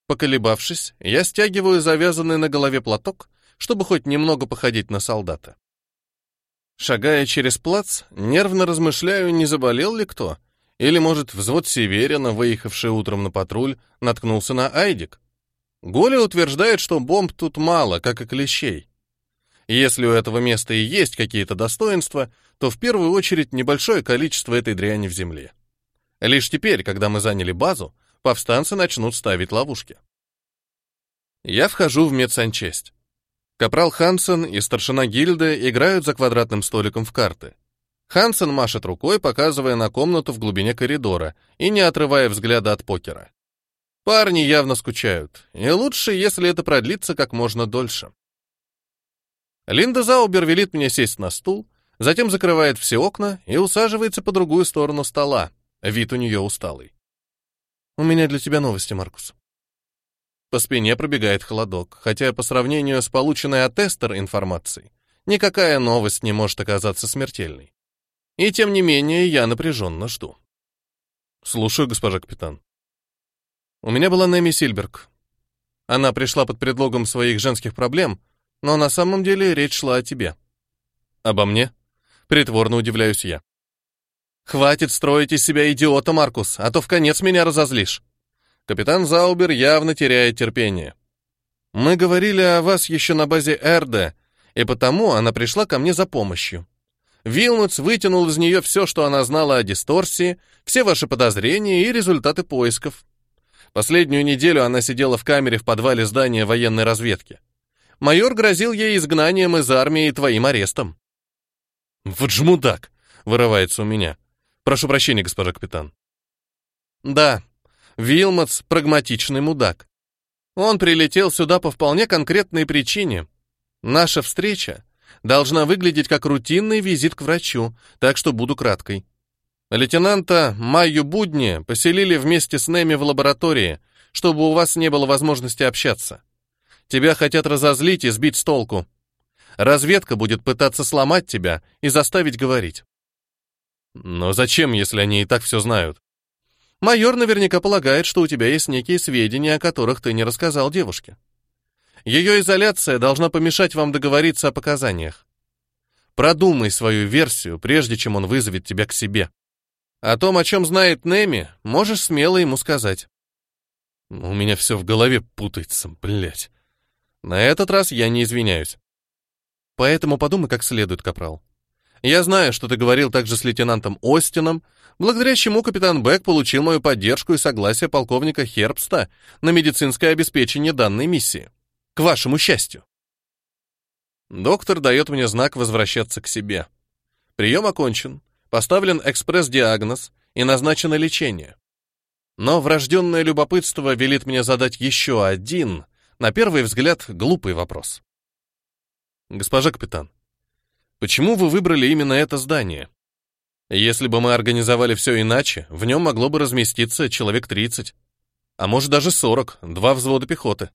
Поколебавшись, я стягиваю завязанный на голове платок, чтобы хоть немного походить на солдата. Шагая через плац, нервно размышляю, не заболел ли кто, или, может, взвод Северина, выехавший утром на патруль, наткнулся на Айдик. Голя утверждает, что бомб тут мало, как и клещей. Если у этого места и есть какие-то достоинства, то в первую очередь небольшое количество этой дряни в земле. Лишь теперь, когда мы заняли базу, повстанцы начнут ставить ловушки. Я вхожу в медсанчесть. Капрал Хансен и старшина гильды играют за квадратным столиком в карты. Хансен машет рукой, показывая на комнату в глубине коридора и не отрывая взгляда от покера. Парни явно скучают, и лучше, если это продлится как можно дольше. Линда Заубер велит мне сесть на стул, затем закрывает все окна и усаживается по другую сторону стола. Вид у нее усталый. У меня для тебя новости, Маркус. По спине пробегает холодок, хотя по сравнению с полученной от Эстер информацией, никакая новость не может оказаться смертельной. И тем не менее я напряженно жду. Слушаю, госпожа капитан. У меня была Нэми Сильберг. Она пришла под предлогом своих женских проблем, но на самом деле речь шла о тебе. Обо мне? Притворно удивляюсь я. Хватит строить из себя идиота, Маркус, а то в конец меня разозлишь. Капитан Заубер явно теряет терпение. Мы говорили о вас еще на базе Эрда, и потому она пришла ко мне за помощью. Вилмутс вытянул из нее все, что она знала о дисторсии, все ваши подозрения и результаты поисков. Последнюю неделю она сидела в камере в подвале здания военной разведки. Майор грозил ей изгнанием из армии и твоим арестом. «Вот жмудак!» — вырывается у меня. Прошу прощения, госпожа капитан. Да, Вилмотс — прагматичный мудак. Он прилетел сюда по вполне конкретной причине. Наша встреча должна выглядеть как рутинный визит к врачу, так что буду краткой. Лейтенанта Майю Будни поселили вместе с Неми в лаборатории, чтобы у вас не было возможности общаться. Тебя хотят разозлить и сбить с толку. Разведка будет пытаться сломать тебя и заставить говорить. Но зачем, если они и так все знают? Майор наверняка полагает, что у тебя есть некие сведения, о которых ты не рассказал девушке. Ее изоляция должна помешать вам договориться о показаниях. Продумай свою версию, прежде чем он вызовет тебя к себе. О том, о чем знает Неми, можешь смело ему сказать. У меня все в голове путается, блядь. На этот раз я не извиняюсь. Поэтому подумай как следует, Капрал. Я знаю, что ты говорил также с лейтенантом Остином, благодаря чему капитан Бек получил мою поддержку и согласие полковника Хербста на медицинское обеспечение данной миссии. К вашему счастью. Доктор дает мне знак возвращаться к себе. Прием окончен, поставлен экспресс-диагноз и назначено лечение. Но врожденное любопытство велит мне задать еще один, на первый взгляд, глупый вопрос. Госпожа капитан, Почему вы выбрали именно это здание? Если бы мы организовали все иначе, в нем могло бы разместиться человек 30, а может даже 40, два взвода пехоты.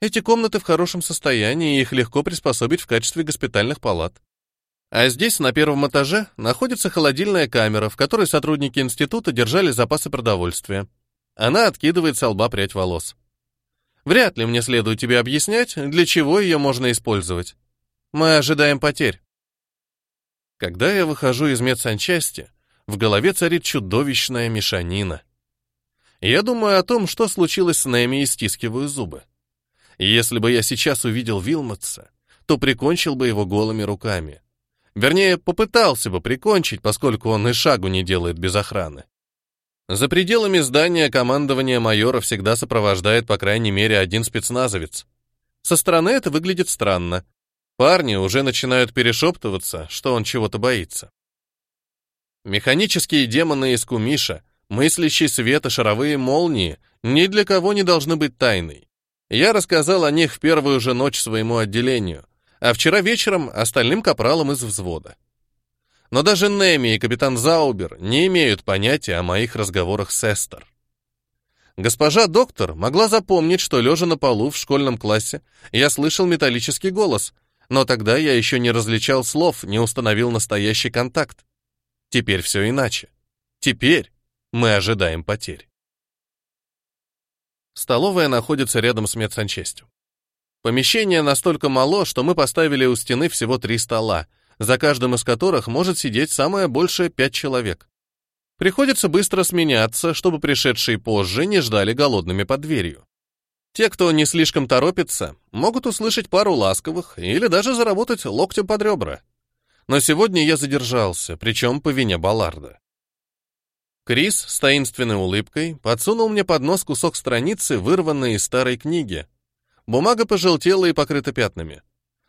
Эти комнаты в хорошем состоянии, и их легко приспособить в качестве госпитальных палат. А здесь, на первом этаже, находится холодильная камера, в которой сотрудники института держали запасы продовольствия. Она откидывает со лба прядь волос. Вряд ли мне следует тебе объяснять, для чего ее можно использовать. Мы ожидаем потерь. Когда я выхожу из медсанчасти, в голове царит чудовищная мешанина. Я думаю о том, что случилось с Нэми и стискиваю зубы. Если бы я сейчас увидел Вилмотса, то прикончил бы его голыми руками. Вернее, попытался бы прикончить, поскольку он и шагу не делает без охраны. За пределами здания командование майора всегда сопровождает по крайней мере один спецназовец. Со стороны это выглядит странно. Парни уже начинают перешептываться, что он чего-то боится. Механические демоны из Кумиша, мыслящие свет шаровые молнии ни для кого не должны быть тайной. Я рассказал о них в первую же ночь своему отделению, а вчера вечером остальным капралам из взвода. Но даже Неми и капитан Заубер не имеют понятия о моих разговорах с Эстер. Госпожа доктор могла запомнить, что лежа на полу в школьном классе, я слышал металлический голос — но тогда я еще не различал слов, не установил настоящий контакт. Теперь все иначе. Теперь мы ожидаем потерь. Столовая находится рядом с медсанчастью. Помещение настолько мало, что мы поставили у стены всего три стола, за каждым из которых может сидеть самое большее пять человек. Приходится быстро сменяться, чтобы пришедшие позже не ждали голодными под дверью. Те, кто не слишком торопится, могут услышать пару ласковых или даже заработать локтем под ребра. Но сегодня я задержался, причем по вине Балларда. Крис с таинственной улыбкой подсунул мне под нос кусок страницы, вырванной из старой книги. Бумага пожелтела и покрыта пятнами.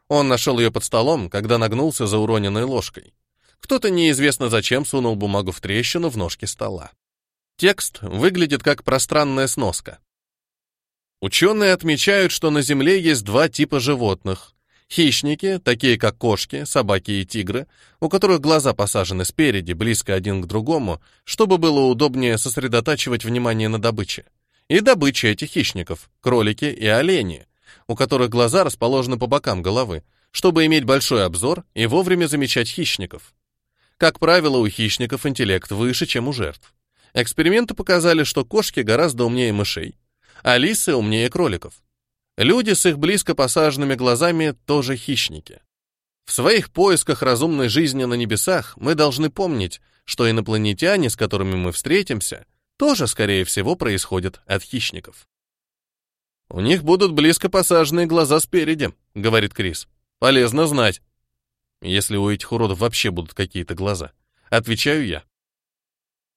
Он нашел ее под столом, когда нагнулся за уроненной ложкой. Кто-то неизвестно зачем сунул бумагу в трещину в ножке стола. Текст выглядит как пространная сноска. Ученые отмечают, что на Земле есть два типа животных. Хищники, такие как кошки, собаки и тигры, у которых глаза посажены спереди, близко один к другому, чтобы было удобнее сосредотачивать внимание на добыче. И добыча этих хищников – кролики и олени, у которых глаза расположены по бокам головы, чтобы иметь большой обзор и вовремя замечать хищников. Как правило, у хищников интеллект выше, чем у жертв. Эксперименты показали, что кошки гораздо умнее мышей, Алисы умнее кроликов. Люди с их близко посаженными глазами тоже хищники. В своих поисках разумной жизни на небесах мы должны помнить, что инопланетяне, с которыми мы встретимся, тоже, скорее всего, происходят от хищников. «У них будут близко посаженные глаза спереди», — говорит Крис. «Полезно знать». «Если у этих уродов вообще будут какие-то глаза», — отвечаю я.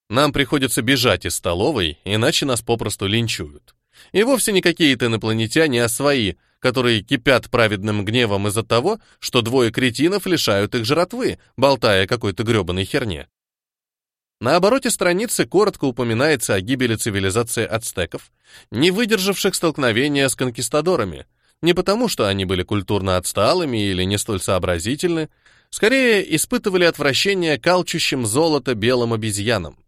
«Нам приходится бежать из столовой, иначе нас попросту линчуют». И вовсе не какие-то инопланетяне, а свои, которые кипят праведным гневом из-за того, что двое кретинов лишают их жратвы, болтая какой-то гребаной херне. На обороте страницы коротко упоминается о гибели цивилизации ацтеков, не выдержавших столкновения с конкистадорами, не потому, что они были культурно отсталыми или не столь сообразительны, скорее испытывали отвращение к алчущим золото белым обезьянам.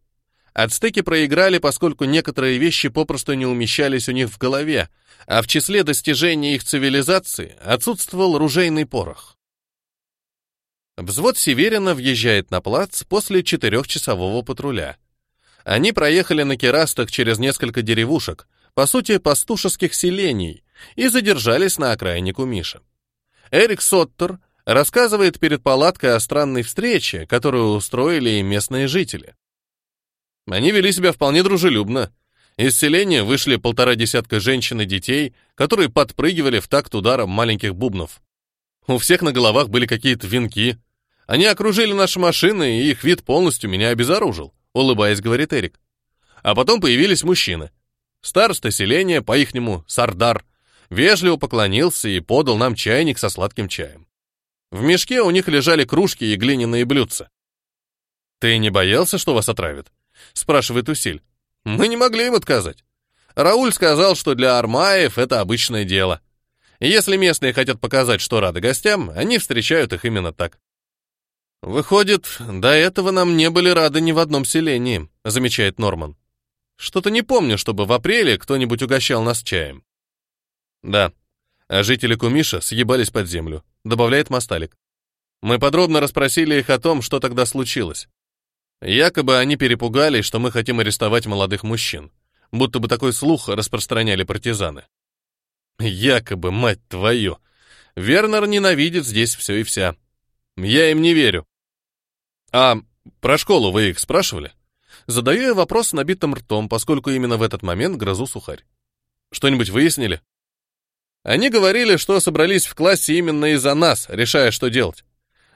Ацтеки проиграли, поскольку некоторые вещи попросту не умещались у них в голове, а в числе достижений их цивилизации отсутствовал ружейный порох. Взвод Северина въезжает на плац после четырехчасового патруля. Они проехали на керастах через несколько деревушек, по сути, пастушеских селений, и задержались на окраине Кумиша. Эрик Соттер рассказывает перед палаткой о странной встрече, которую устроили и местные жители. Они вели себя вполне дружелюбно. Из селения вышли полтора десятка женщин и детей, которые подпрыгивали в такт ударом маленьких бубнов. У всех на головах были какие-то венки. Они окружили наши машины, и их вид полностью меня обезоружил, улыбаясь, говорит Эрик. А потом появились мужчины. Староста селения, по-ихнему, Сардар, вежливо поклонился и подал нам чайник со сладким чаем. В мешке у них лежали кружки и глиняные блюдца. «Ты не боялся, что вас отравят?» — спрашивает Усиль. «Мы не могли им отказать. Рауль сказал, что для армаев это обычное дело. Если местные хотят показать, что рады гостям, они встречают их именно так». «Выходит, до этого нам не были рады ни в одном селении», — замечает Норман. «Что-то не помню, чтобы в апреле кто-нибудь угощал нас чаем». «Да, а жители Кумиша съебались под землю», — добавляет Масталик. «Мы подробно расспросили их о том, что тогда случилось. Якобы они перепугались, что мы хотим арестовать молодых мужчин. Будто бы такой слух распространяли партизаны. Якобы, мать твою! Вернер ненавидит здесь все и вся. Я им не верю. А про школу вы их спрашивали? Задаю я вопрос с набитым ртом, поскольку именно в этот момент грозу сухарь. Что-нибудь выяснили? Они говорили, что собрались в классе именно из-за нас, решая, что делать.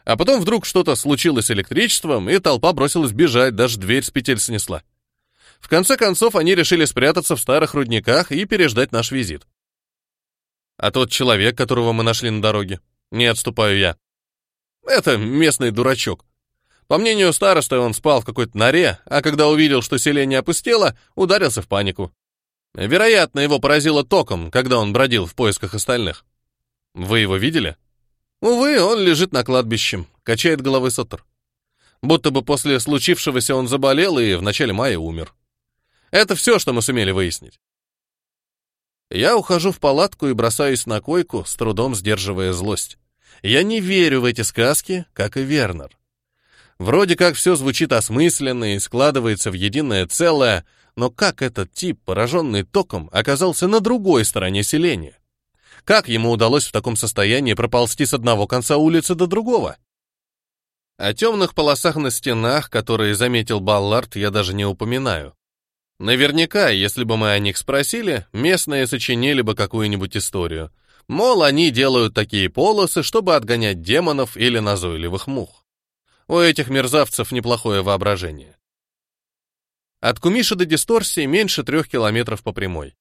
А потом вдруг что-то случилось с электричеством, и толпа бросилась бежать, даже дверь с петель снесла. В конце концов, они решили спрятаться в старых рудниках и переждать наш визит. А тот человек, которого мы нашли на дороге, не отступаю я. Это местный дурачок. По мнению старосты, он спал в какой-то норе, а когда увидел, что селение опустело, ударился в панику. Вероятно, его поразило током, когда он бродил в поисках остальных. Вы его видели? Увы, он лежит на кладбище, качает головой Сатр. Будто бы после случившегося он заболел и в начале мая умер. Это все, что мы сумели выяснить. Я ухожу в палатку и бросаюсь на койку, с трудом сдерживая злость. Я не верю в эти сказки, как и Вернер. Вроде как все звучит осмысленно и складывается в единое целое, но как этот тип, пораженный током, оказался на другой стороне селения? Как ему удалось в таком состоянии проползти с одного конца улицы до другого? О темных полосах на стенах, которые заметил Баллард, я даже не упоминаю. Наверняка, если бы мы о них спросили, местные сочинили бы какую-нибудь историю. Мол, они делают такие полосы, чтобы отгонять демонов или назойливых мух. У этих мерзавцев неплохое воображение. От Кумиша до Дисторсии меньше трех километров по прямой.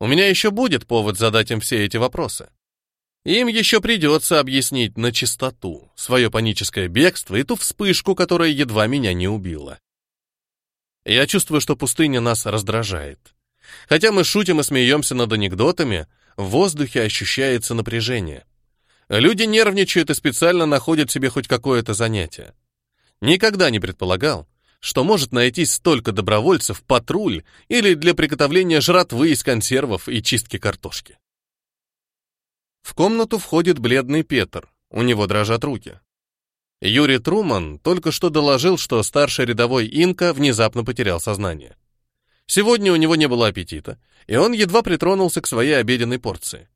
У меня еще будет повод задать им все эти вопросы. Им еще придется объяснить на чистоту свое паническое бегство и ту вспышку, которая едва меня не убила. Я чувствую, что пустыня нас раздражает. Хотя мы шутим и смеемся над анекдотами, в воздухе ощущается напряжение. Люди нервничают и специально находят себе хоть какое-то занятие. Никогда не предполагал, что может найтись столько добровольцев, патруль или для приготовления жратвы из консервов и чистки картошки. В комнату входит бледный Петр, у него дрожат руки. Юрий Труман только что доложил, что старший рядовой инка внезапно потерял сознание. Сегодня у него не было аппетита, и он едва притронулся к своей обеденной порции.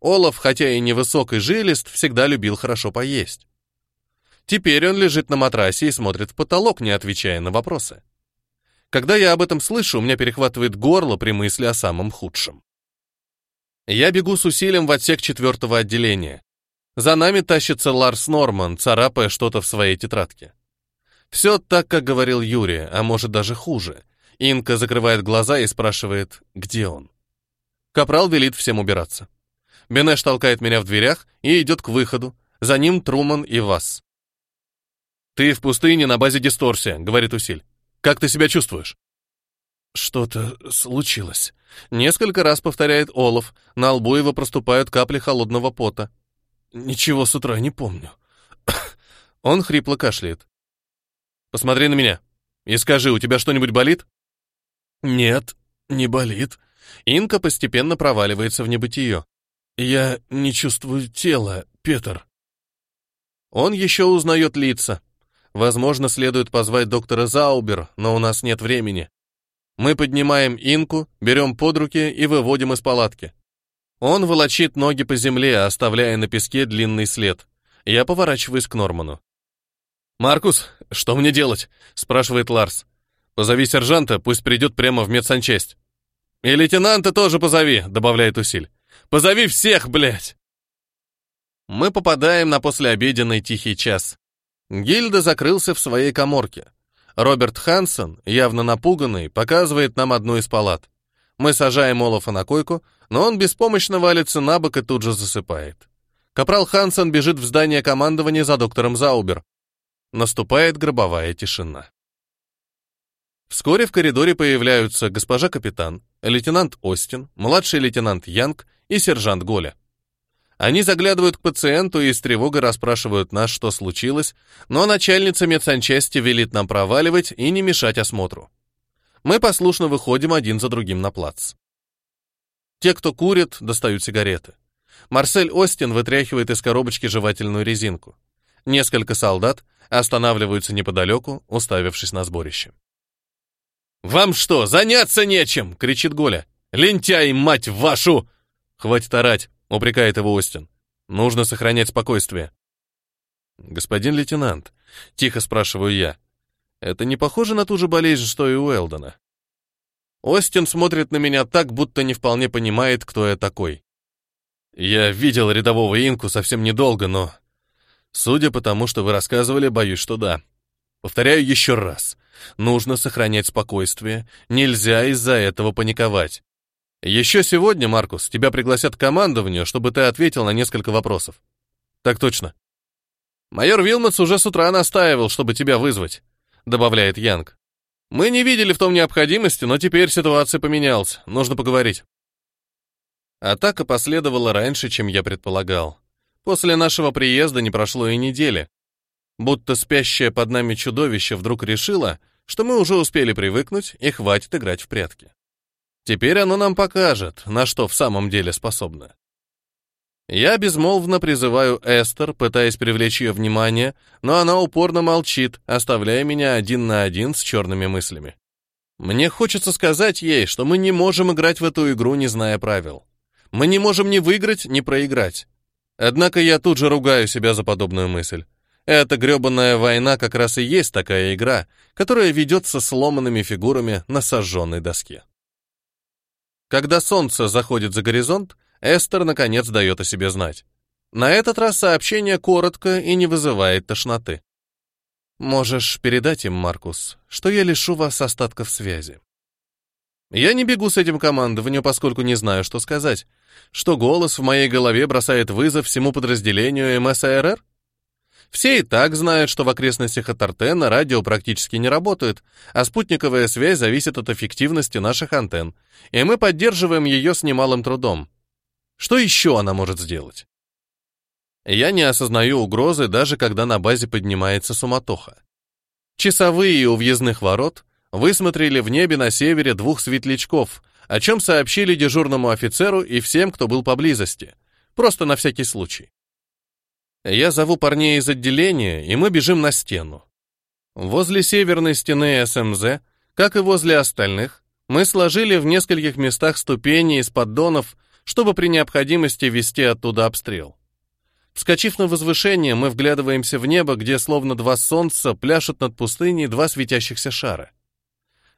Олаф, хотя и невысокий и жилист, всегда любил хорошо поесть. Теперь он лежит на матрасе и смотрит в потолок, не отвечая на вопросы. Когда я об этом слышу, у меня перехватывает горло при мысли о самом худшем. Я бегу с усилием в отсек четвертого отделения. За нами тащится Ларс Норман, царапая что-то в своей тетрадке. Все так, как говорил Юрий, а может даже хуже. Инка закрывает глаза и спрашивает, где он. Капрал велит всем убираться. Бенеш толкает меня в дверях и идет к выходу. За ним Труман и Вас. «Ты в пустыне на базе дисторсия», — говорит Усиль. «Как ты себя чувствуешь?» «Что-то случилось», — несколько раз повторяет Олов. На лбу его проступают капли холодного пота. «Ничего с утра не помню». Он хрипло кашляет. «Посмотри на меня и скажи, у тебя что-нибудь болит?» «Нет, не болит». Инка постепенно проваливается в небытие. «Я не чувствую тела, Петр». Он еще узнает лица. Возможно, следует позвать доктора Заубер, но у нас нет времени. Мы поднимаем инку, берем под руки и выводим из палатки. Он волочит ноги по земле, оставляя на песке длинный след. Я поворачиваюсь к Норману. «Маркус, что мне делать?» — спрашивает Ларс. «Позови сержанта, пусть придет прямо в медсанчасть». «И лейтенанта тоже позови», — добавляет Усиль. «Позови всех, блядь!» Мы попадаем на послеобеденный тихий час. Гильда закрылся в своей коморке. Роберт Хансен, явно напуганный, показывает нам одну из палат. Мы сажаем Олафа на койку, но он беспомощно валится на бок и тут же засыпает. Капрал Хансен бежит в здание командования за доктором Заубер. Наступает гробовая тишина. Вскоре в коридоре появляются госпожа капитан, лейтенант Остин, младший лейтенант Янг и сержант Голя. Они заглядывают к пациенту и с тревогой расспрашивают нас, что случилось, но начальница медсанчасти велит нам проваливать и не мешать осмотру. Мы послушно выходим один за другим на плац. Те, кто курит, достают сигареты. Марсель Остин вытряхивает из коробочки жевательную резинку. Несколько солдат останавливаются неподалеку, уставившись на сборище. «Вам что, заняться нечем?» — кричит Голя. «Лентяй, мать вашу!» «Хватит орать!» упрекает его Остин. Нужно сохранять спокойствие. Господин лейтенант, тихо спрашиваю я, это не похоже на ту же болезнь, что и у Элдона? Остин смотрит на меня так, будто не вполне понимает, кто я такой. Я видел рядового инку совсем недолго, но... Судя по тому, что вы рассказывали, боюсь, что да. Повторяю еще раз. Нужно сохранять спокойствие. Нельзя из-за этого паниковать. Еще сегодня, Маркус, тебя пригласят к командованию, чтобы ты ответил на несколько вопросов. Так точно. Майор Вилмотс уже с утра настаивал, чтобы тебя вызвать, добавляет Янг. Мы не видели в том необходимости, но теперь ситуация поменялась. Нужно поговорить. Атака последовала раньше, чем я предполагал. После нашего приезда не прошло и недели. Будто спящее под нами чудовище вдруг решило, что мы уже успели привыкнуть и хватит играть в прятки. Теперь оно нам покажет, на что в самом деле способно. Я безмолвно призываю Эстер, пытаясь привлечь ее внимание, но она упорно молчит, оставляя меня один на один с черными мыслями. Мне хочется сказать ей, что мы не можем играть в эту игру, не зная правил. Мы не можем ни выиграть, ни проиграть. Однако я тут же ругаю себя за подобную мысль. Эта гребанная война как раз и есть такая игра, которая ведется сломанными фигурами на сожженной доске. Когда солнце заходит за горизонт, Эстер наконец дает о себе знать. На этот раз сообщение коротко и не вызывает тошноты. Можешь передать им, Маркус, что я лишу вас остатков связи. Я не бегу с этим командованию, поскольку не знаю, что сказать. Что голос в моей голове бросает вызов всему подразделению МСРР? Все и так знают, что в окрестностях Атартена радио практически не работает, а спутниковая связь зависит от эффективности наших антенн, и мы поддерживаем ее с немалым трудом. Что еще она может сделать? Я не осознаю угрозы, даже когда на базе поднимается суматоха. Часовые у въездных ворот высмотрели в небе на севере двух светлячков, о чем сообщили дежурному офицеру и всем, кто был поблизости, просто на всякий случай. Я зову парней из отделения, и мы бежим на стену. Возле северной стены СМЗ, как и возле остальных, мы сложили в нескольких местах ступени из поддонов, чтобы при необходимости вести оттуда обстрел. Вскочив на возвышение, мы вглядываемся в небо, где словно два солнца пляшут над пустыней два светящихся шара.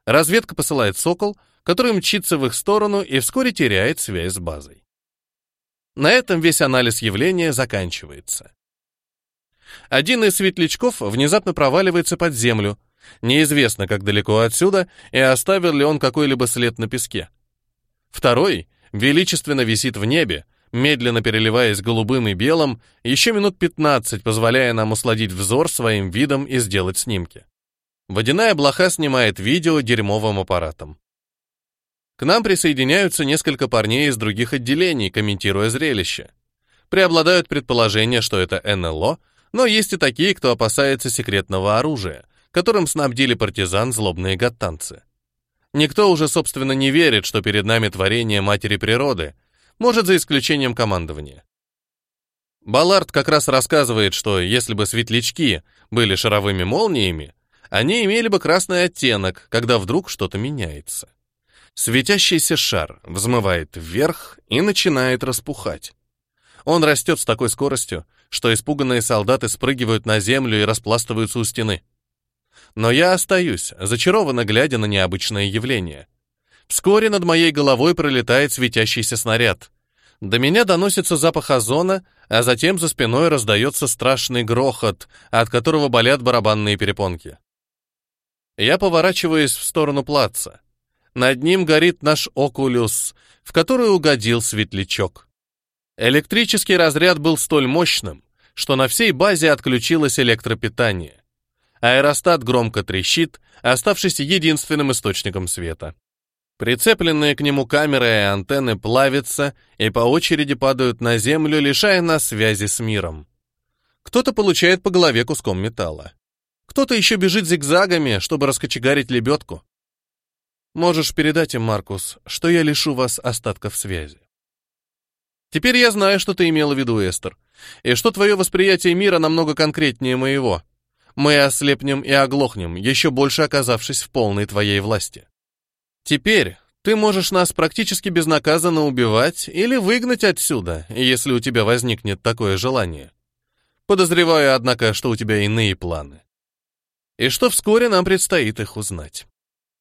Разведка посылает «Сокол», который мчится в их сторону и вскоре теряет связь с базой. На этом весь анализ явления заканчивается. Один из светлячков внезапно проваливается под землю. Неизвестно, как далеко отсюда, и оставил ли он какой-либо след на песке. Второй величественно висит в небе, медленно переливаясь голубым и белым, еще минут 15, позволяя нам усладить взор своим видом и сделать снимки. Водяная блоха снимает видео дерьмовым аппаратом. К нам присоединяются несколько парней из других отделений, комментируя зрелище. Преобладают предположения, что это НЛО, но есть и такие, кто опасается секретного оружия, которым снабдили партизан злобные гаттанцы. Никто уже, собственно, не верит, что перед нами творение матери природы, может, за исключением командования. Баллард как раз рассказывает, что если бы светлячки были шаровыми молниями, они имели бы красный оттенок, когда вдруг что-то меняется. Светящийся шар взмывает вверх и начинает распухать. Он растет с такой скоростью, что испуганные солдаты спрыгивают на землю и распластываются у стены. Но я остаюсь, зачарованно глядя на необычное явление. Вскоре над моей головой пролетает светящийся снаряд. До меня доносится запах озона, а затем за спиной раздается страшный грохот, от которого болят барабанные перепонки. Я поворачиваюсь в сторону плаца. Над ним горит наш «Окулюс», в который угодил светлячок. Электрический разряд был столь мощным, что на всей базе отключилось электропитание. Аэростат громко трещит, оставшись единственным источником света. Прицепленные к нему камеры и антенны плавятся и по очереди падают на землю, лишая нас связи с миром. Кто-то получает по голове куском металла. Кто-то еще бежит зигзагами, чтобы раскочегарить лебедку. Можешь передать им, Маркус, что я лишу вас остатков связи. Теперь я знаю, что ты имела в виду, Эстер, и что твое восприятие мира намного конкретнее моего. Мы ослепнем и оглохнем, еще больше оказавшись в полной твоей власти. Теперь ты можешь нас практически безнаказанно убивать или выгнать отсюда, если у тебя возникнет такое желание. Подозреваю, однако, что у тебя иные планы. И что вскоре нам предстоит их узнать.